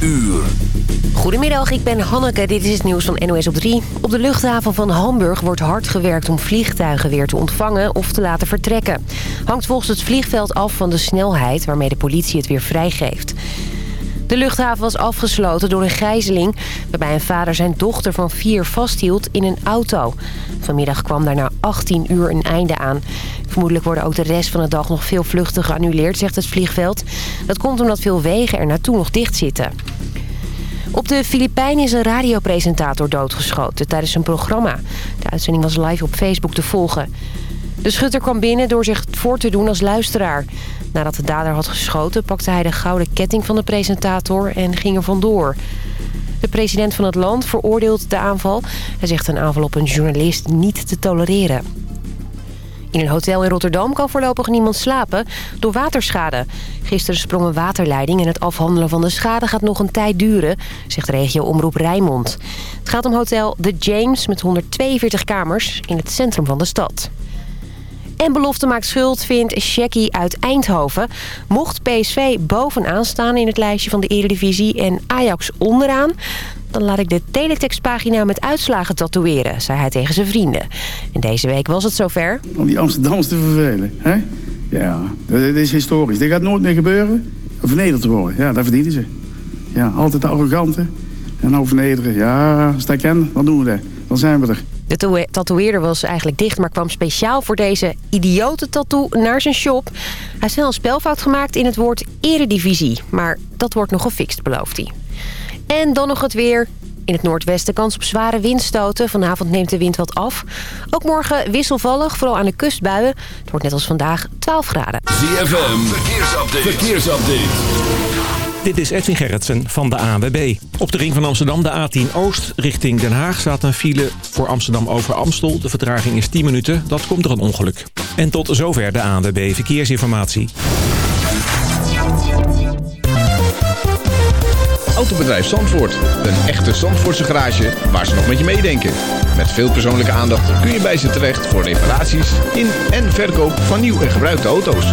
uur. Goedemiddag, ik ben Hanneke. Dit is het nieuws van NOS op 3. Op de luchthaven van Hamburg wordt hard gewerkt om vliegtuigen weer te ontvangen of te laten vertrekken. Hangt volgens het vliegveld af van de snelheid waarmee de politie het weer vrijgeeft. De luchthaven was afgesloten door een gijzeling... waarbij een vader zijn dochter van vier vasthield in een auto. Vanmiddag kwam daar na 18 uur een einde aan. Vermoedelijk worden ook de rest van de dag nog veel vluchten geannuleerd, zegt het vliegveld. Dat komt omdat veel wegen er naartoe nog dicht zitten. Op de Filipijnen is een radiopresentator doodgeschoten tijdens een programma. De uitzending was live op Facebook te volgen. De schutter kwam binnen door zich voor te doen als luisteraar. Nadat de dader had geschoten pakte hij de gouden ketting van de presentator en ging er vandoor. De president van het land veroordeelt de aanval. Hij zegt een aanval op een journalist niet te tolereren. In een hotel in Rotterdam kan voorlopig niemand slapen door waterschade. Gisteren sprong een waterleiding en het afhandelen van de schade gaat nog een tijd duren, zegt regio Omroep Rijnmond. Het gaat om hotel The James met 142 kamers in het centrum van de stad. En belofte maakt schuld, vindt Shaggy uit Eindhoven. Mocht PSV bovenaan staan in het lijstje van de Eredivisie en Ajax onderaan... dan laat ik de teletextpagina met uitslagen tatoeëren, zei hij tegen zijn vrienden. En deze week was het zover. Om die Amsterdammers te vervelen, hè? Ja, dat is historisch. Dit gaat nooit meer gebeuren. Vernederd te worden, ja, dat verdienen ze. Ja, altijd de arrogante en nou vernederen. Ja, als dat dan doen we dat. Dan zijn we er. De tatoeëerder was eigenlijk dicht, maar kwam speciaal voor deze idiote tattoo naar zijn shop. Hij heeft wel een spelfout gemaakt in het woord eredivisie. Maar dat wordt nog gefixt, belooft hij. En dan nog het weer. In het noordwesten kans op zware windstoten. Vanavond neemt de wind wat af. Ook morgen wisselvallig, vooral aan de kustbuien. Het wordt net als vandaag 12 graden. ZFM, verkeersupdate. verkeersupdate. Dit is Edwin Gerritsen van de ANWB. Op de ring van Amsterdam, de A10 Oost, richting Den Haag... staat een file voor Amsterdam over Amstel. De vertraging is 10 minuten, dat komt door een ongeluk. En tot zover de ANWB Verkeersinformatie. Autobedrijf Zandvoort. Een echte Zandvoortse garage waar ze nog met je meedenken. Met veel persoonlijke aandacht kun je bij ze terecht... voor reparaties in en verkoop van nieuw en gebruikte auto's.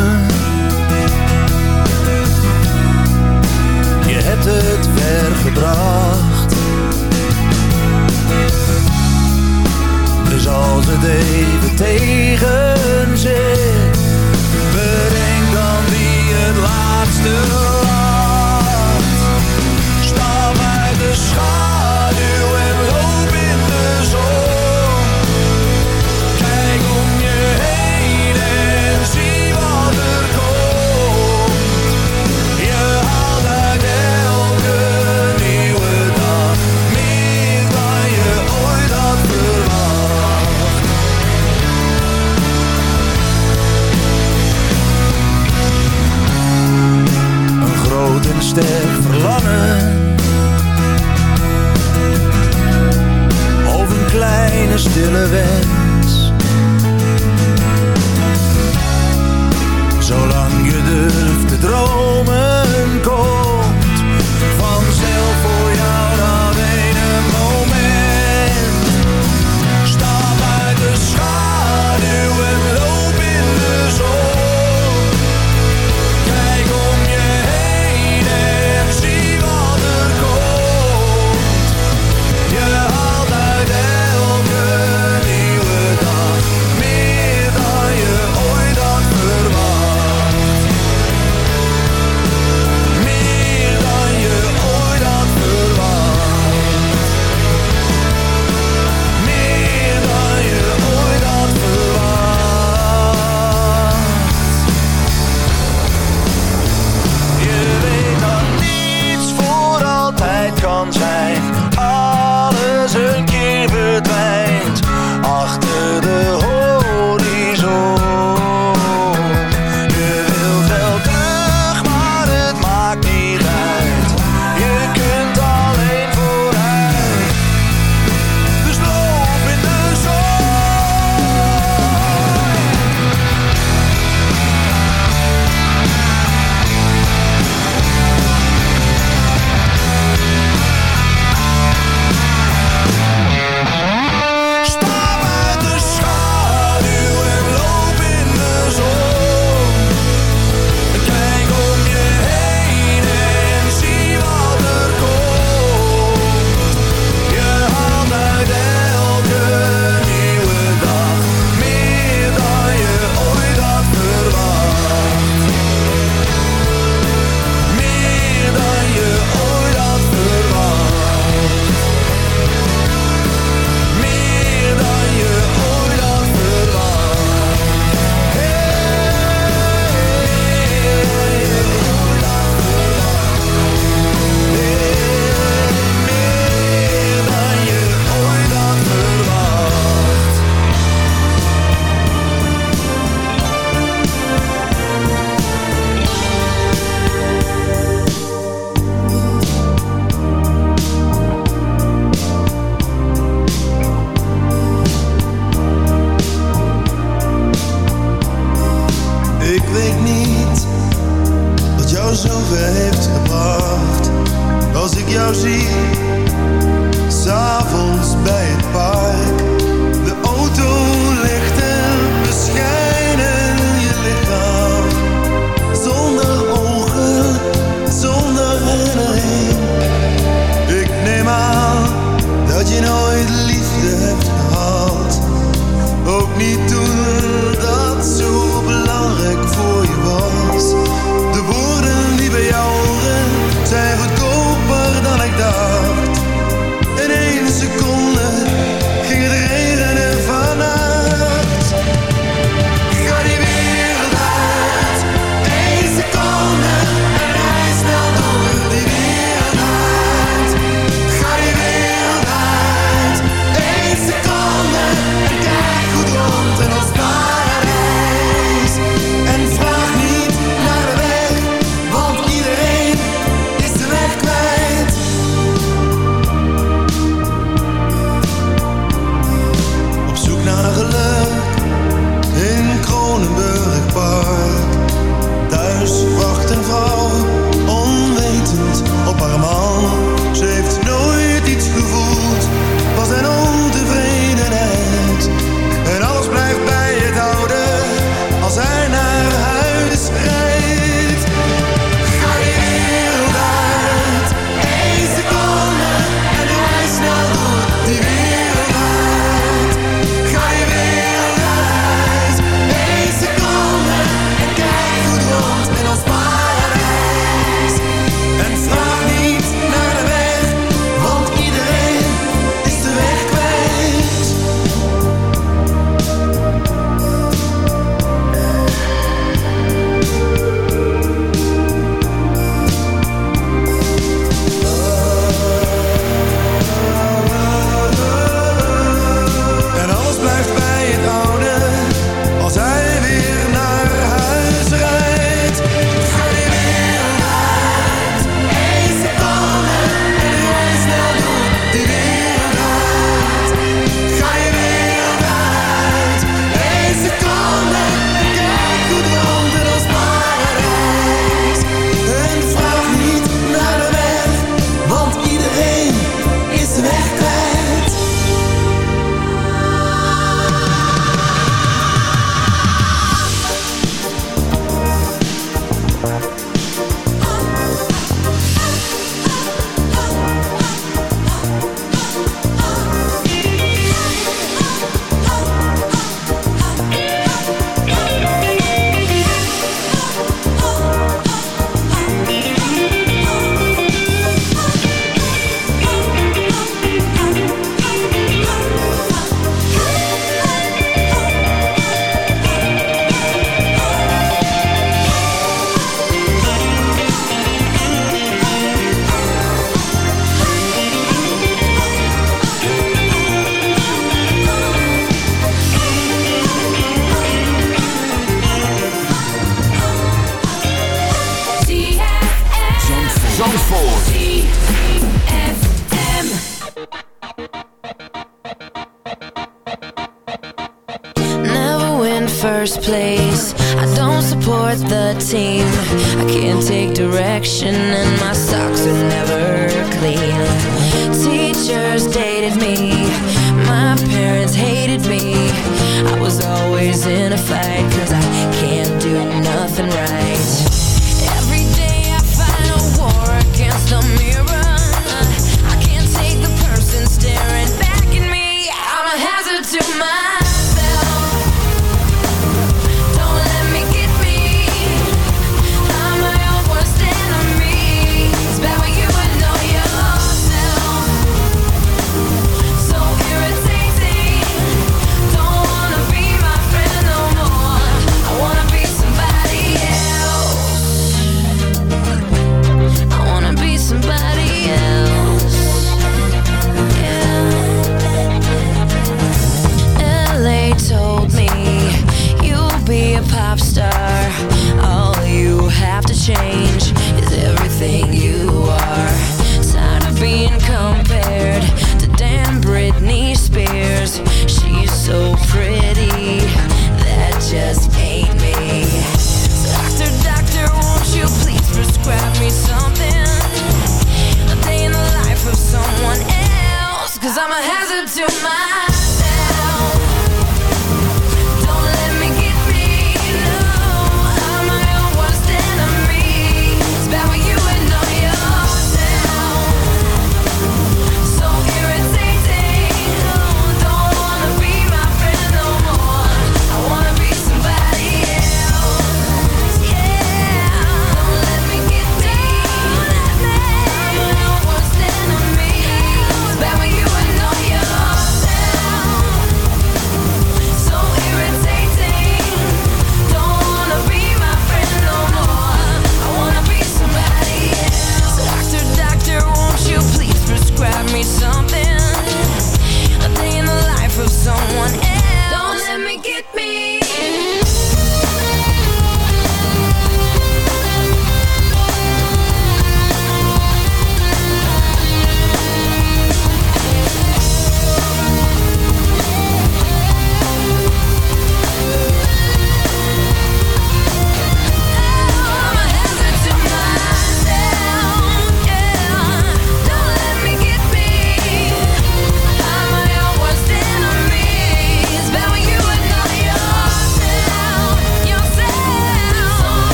hebt het ver gebracht. Dus als het even tegen zit, bedenk dan wie het laatste lacht. Stap uit de schaduw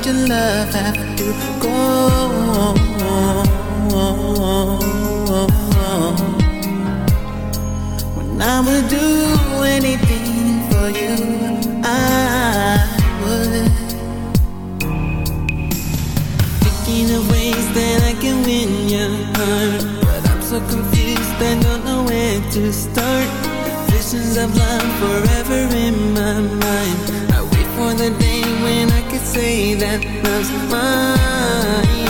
would your love have to go? When I would do anything for you, I would. Thinking of ways that I can win your heart, but I'm so confused I don't know where to start visions of love forever in my mind. I wait for the day when I say that love's mine.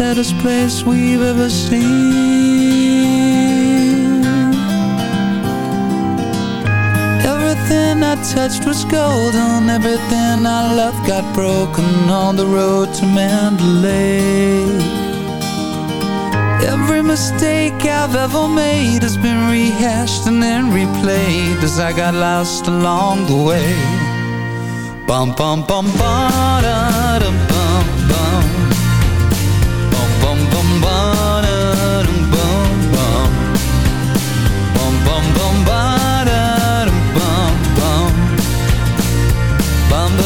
Saddest place we've ever seen. Everything I touched was golden, everything I loved got broken on the road to Mandalay. Every mistake I've ever made has been rehashed and then replayed as I got lost along the way. Bum bum bum ba da bum bum.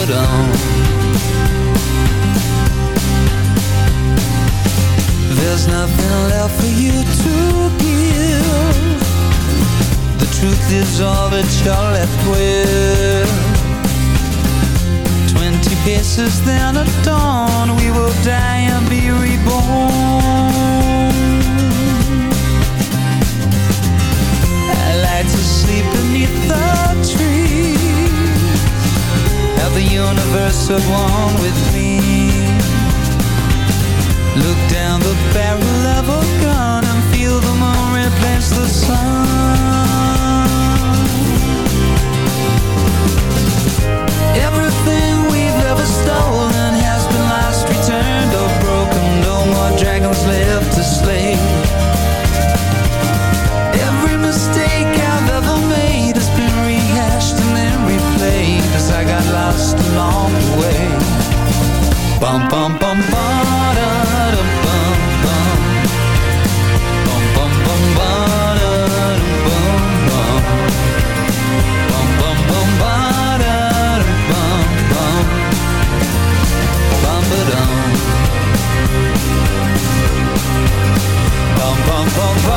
Ba dum. There's nothing left for you to give. The truth is all that you're left with. Twenty paces then at dawn We will die and be reborn I like to sleep beneath the trees Have the universe at one with me Look down the barrel of a gun And feel the moon replace the sun Everything we've ever stolen has been lost, returned or broken. No more dragons left to slay. Got lost along the way. Bum bum bum ba da bum bum. Bum bum bum ba da bum bum. Bum bum bum ba da bum bum. Bum ba dum. Bum bum bum ba.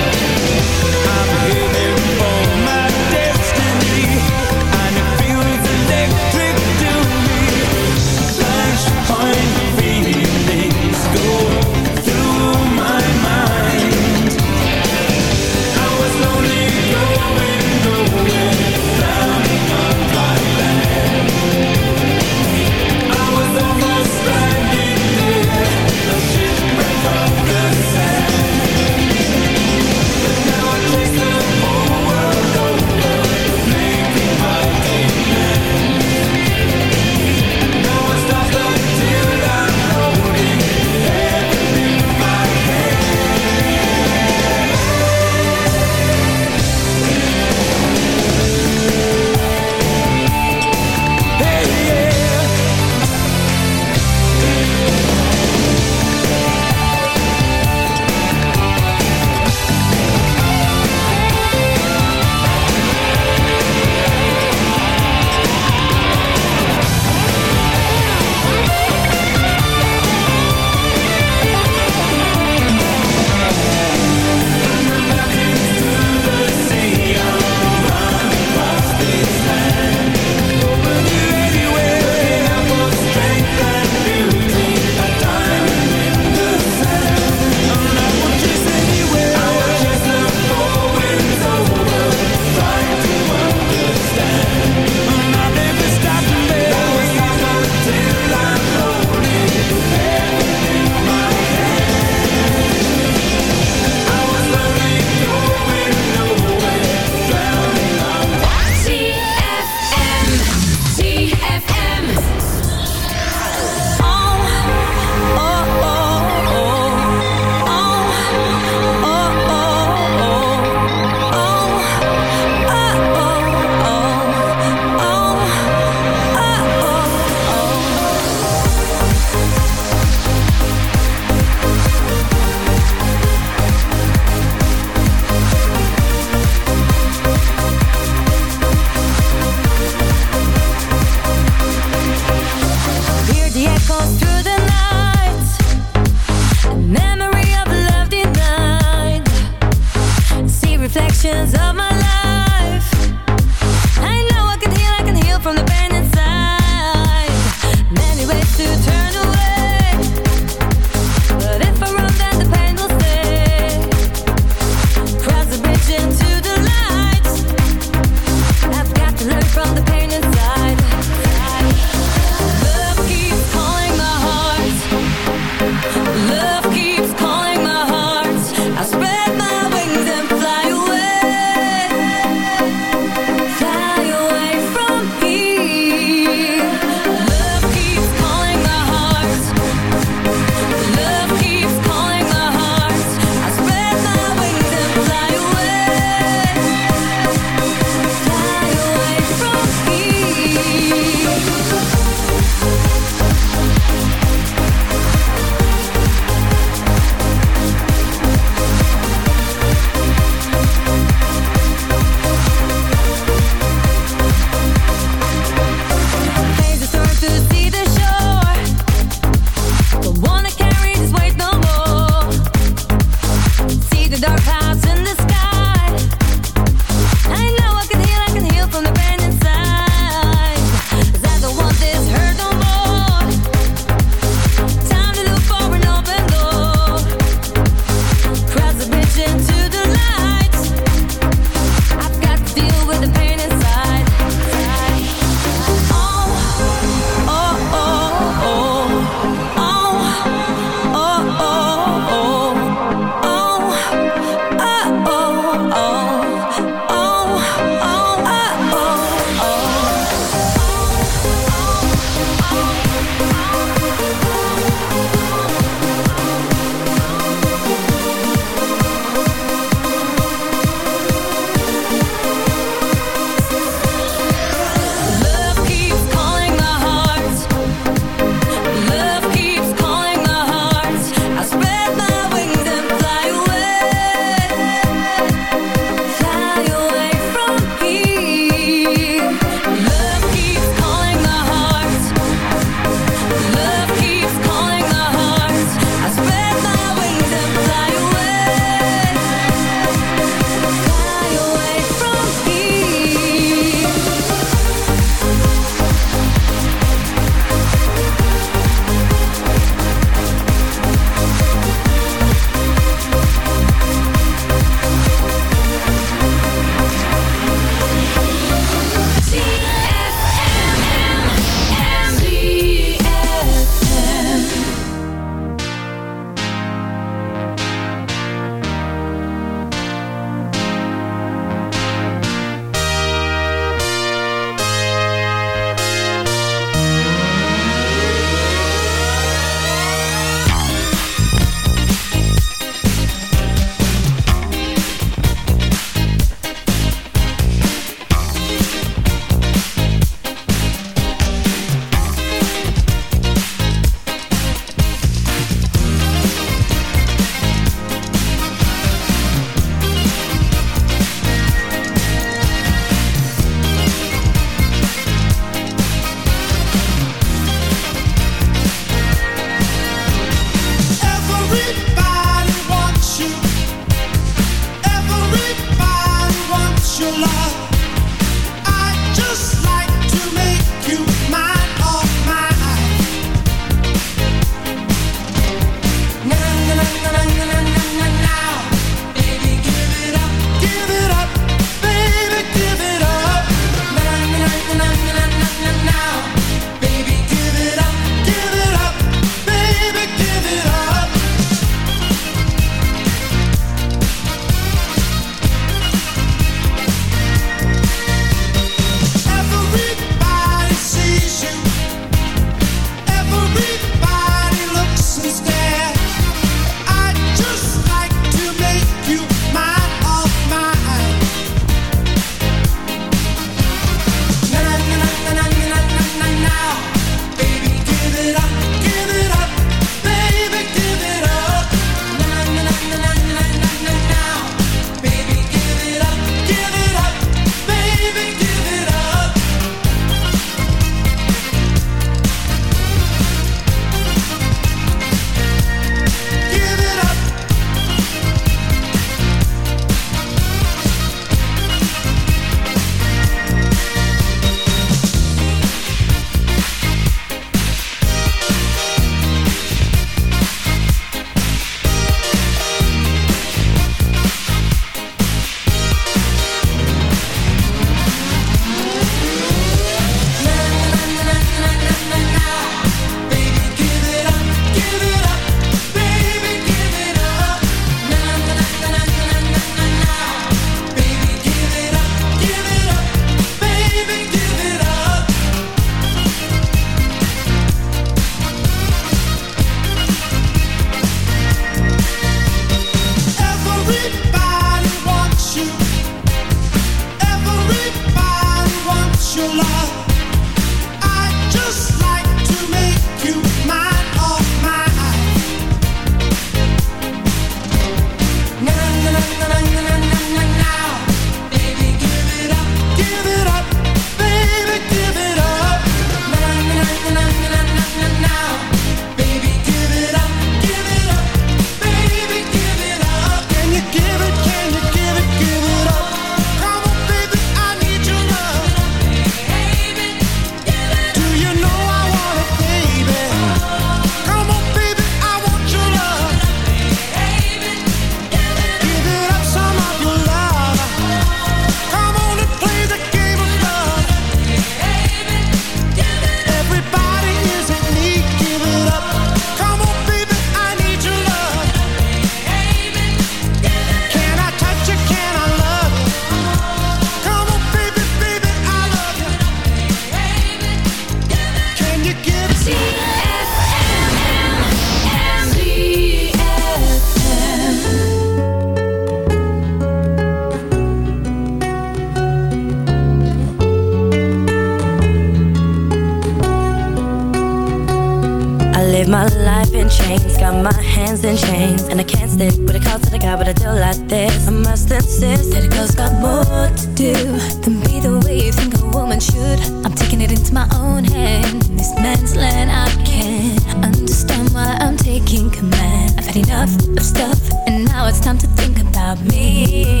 Own hand. In this man's land, I can't understand why I'm taking command. I've had enough of stuff, and now it's time to think about me.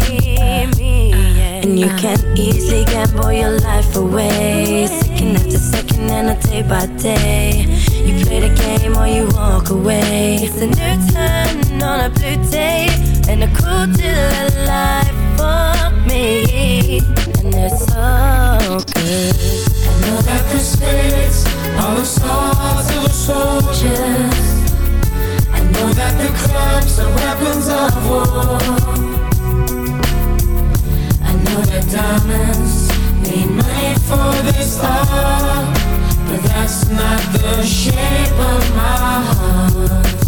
me yeah. And you can easily gamble your life away. Second after second, and a day by day. You play the game or you walk away. It's a new turn on a blue day, and a cool deal life for me. And it's so good. I know that the spirits are the swords of the soldiers. I know that the clubs are weapons of war. I know that diamonds need money for this art, but that's not the shape of my heart.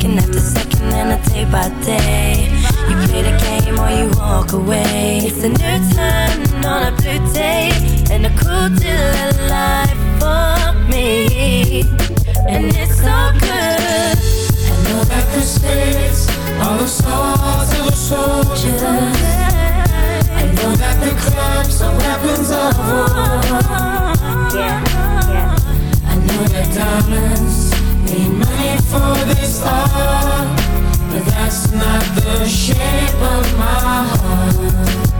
Second after second and a day by day. You play the game or you walk away. It's a new turn on a blue day and a cool deal life for me. And it's so good. I know that the spirits are the swords of the soldiers. I know that the clubs are weapons of war. I know that diamonds money for this art. But that's not the shape of my heart.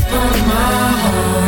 grip on my heart.